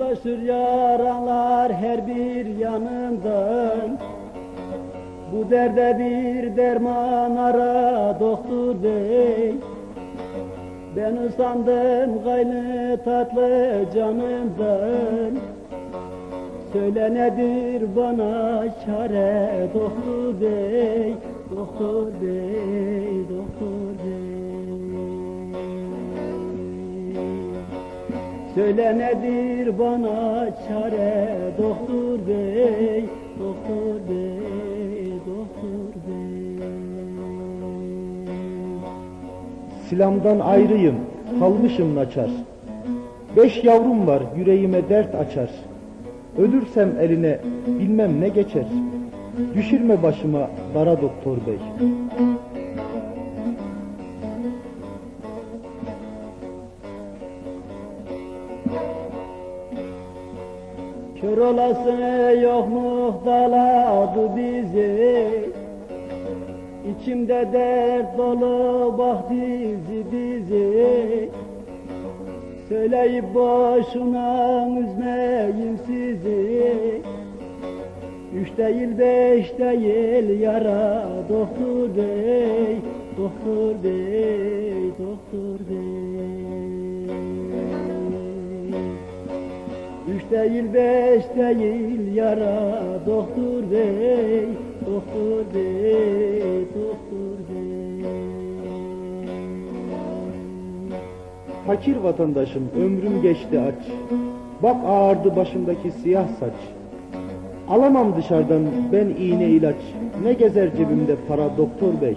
Dolaşır yaralar her bir yanından. Bu derde bir derman ara doktor bey. Ben usandım gayrı tatlı canımdan. Söyle nedir bana çare doktor bey Doktor bey, doktor bey Söyle nedir bana çare doktor bey, doktor bey, doktor bey. Silamdan ayrıyım, kalmışım naçar. Beş yavrum var, yüreğime dert açar. Ölürsem eline bilmem ne geçer. Düşürme başıma dara doktor bey. Kör olası yok muhtaladı bizi. İçimde dert dolu bak dizi dizi Söyleyip boşuna üzmeyin sizi. Üç değil beş değil yara doktor bey Doktor bey, doktor bey değil beş değil yara doktor bey Doktor bey, doktor bey Fakir vatandaşım ömrüm geçti aç. Bak ağardı başımdaki siyah saç. Alamam dışarıdan ben iğne ilaç. Ne gezer cebimde para doktor bey.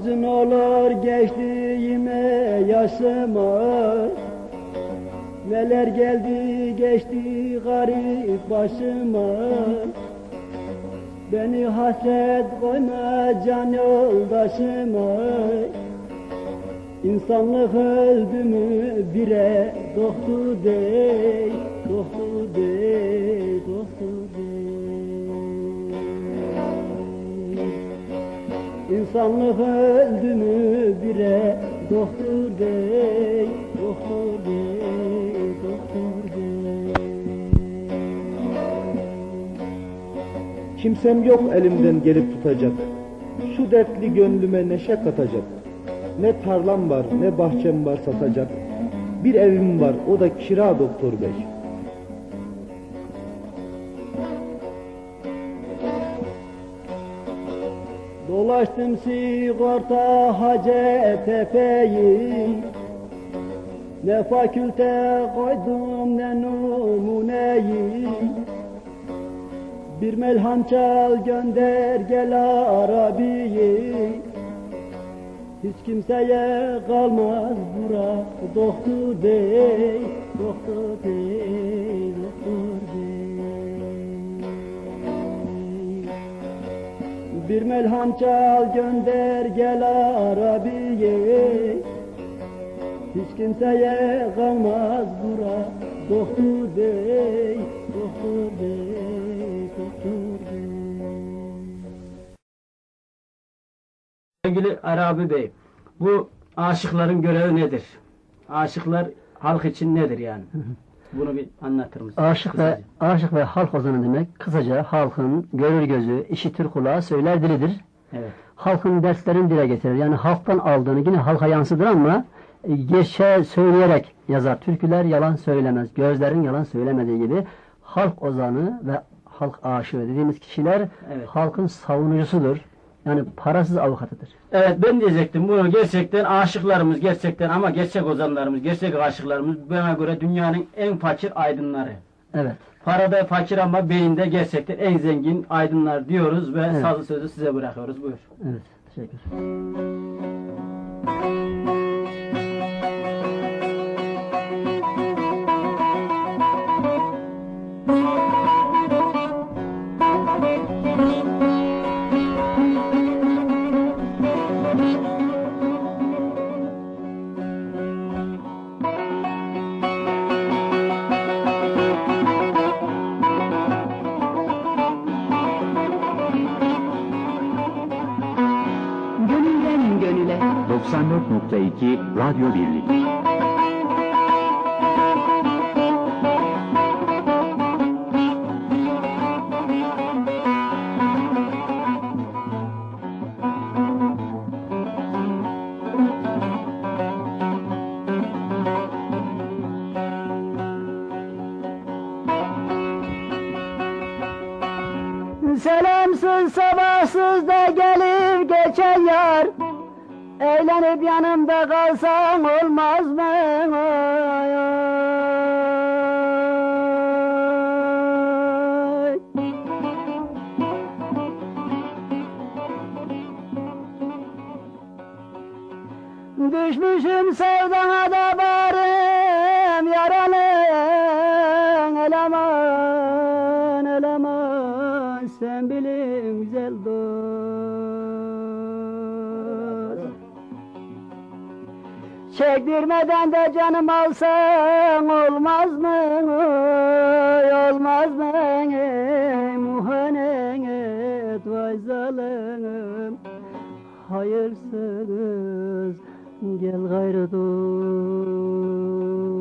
Acın olur geçtiğime yaşıma Neler geldi geçti garip başıma Beni hasret koyma can yoldaşıma İnsanlık öldü mü bire doktor bey, doktor bey, İnsanlık öldü mü bire doktor bey, doktor bey, doktor bey. Kimsem yok elimden gelip tutacak. Şu dertli gönlüme neşe katacak. Ne tarlam var ne bahçem var satacak. Bir evim var o da kira doktor bey. Dolaştım sigorta Hacettepe'yi. Ne fakülte koydum ne numuneyi. Bir melham çal gönder gel Arabi'yi. Hiç kimseye kalmaz bura Doktor bey, doktor bey, doktor bey Bir melham çal gönder gel Arabi'ye Hiç kimseye kalmaz bura Doktor bey, doktor bey, doktor bey Sevgili Arabi Bey, bu aşıkların görevi nedir? Aşıklar halk için nedir yani? Bunu bir anlatır mısın? Aşık ve, Kısaca. aşık ve halk ozanı demek kısaca halkın görür gözü, işitir kulağı, söyler dilidir. Evet. Halkın derslerini dile getirir. Yani halktan aldığını yine halka yansıdır ama e, geçe söyleyerek yazar. Türküler yalan söylemez. Gözlerin yalan söylemediği gibi halk ozanı ve halk aşığı dediğimiz kişiler Evet. halkın savunucusudur. Yani parasız avukatıdır. Evet ben diyecektim bunu gerçekten aşıklarımız gerçekten ama gerçek ozanlarımız, gerçek aşıklarımız bana göre dünyanın en fakir aydınları. Evet. Parada fakir ama beyinde gerçekten en zengin aydınlar diyoruz ve Evet. sazı sözü size bırakıyoruz. Buyur. Evet. Teşekkür 94.2 Radyo Birliği. Eğlenip yanımda kalsan olmaz mı? Oy, oy. Düşmüşüm sevdana da barım yaralı eleman eleman sen bilin güzel dost Çektirmeden de canım alsan olmaz mı? Olmaz mı? Muhanet vay zalim hayırsız gel gayrı dost.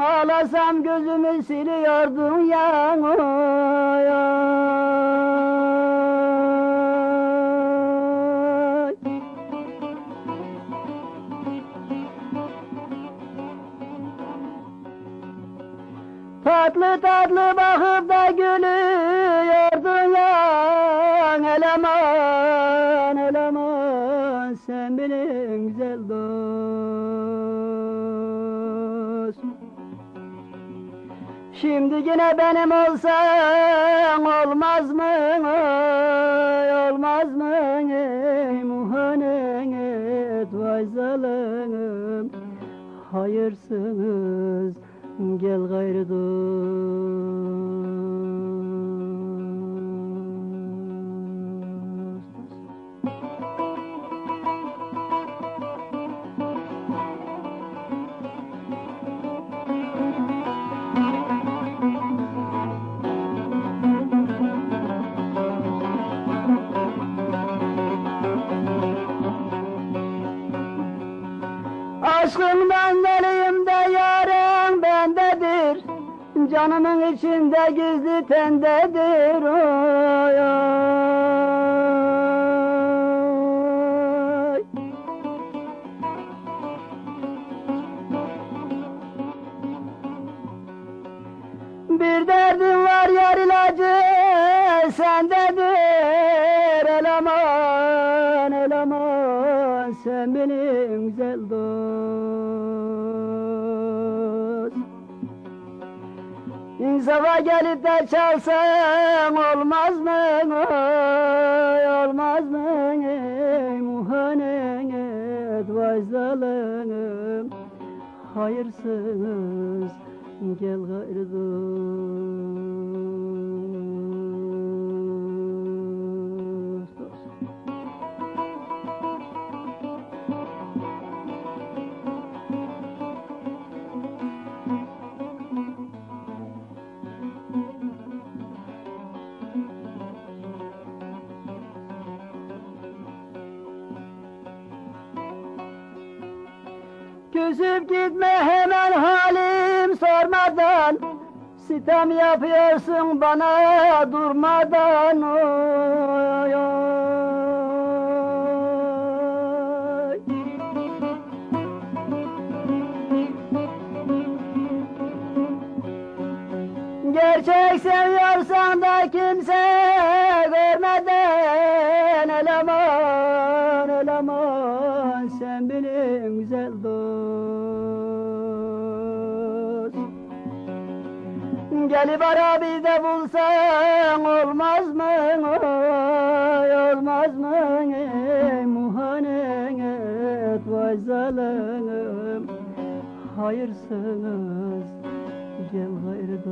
Ağlasam gözümü siliyordun ya oy. Tatlı tatlı bakıp da gülüyordun ya Eleman eleman sen benim güzel dost Şimdi yine benim olsan olmaz mı? Olmaz mı? Muhanet vay Hayırsız gel gayrı dost Aşkından deliyim de yarın bendedir Canımın içinde gizli tendedir oy, oy. İnsafa gelip de çalsan olmaz mı? Olmaz mı? Muhanet vay zalim Hayırsız gel gayrı Küsüp gitme hemen halim sormadan Sitem yapıyorsun bana durmadan oy, oy. Gerçek seviyorsan da kimse Gelip arabi de bulsan olmaz mı? Olmaz mı? Ey muhanet vay zalim Hayırsınız gel gayrı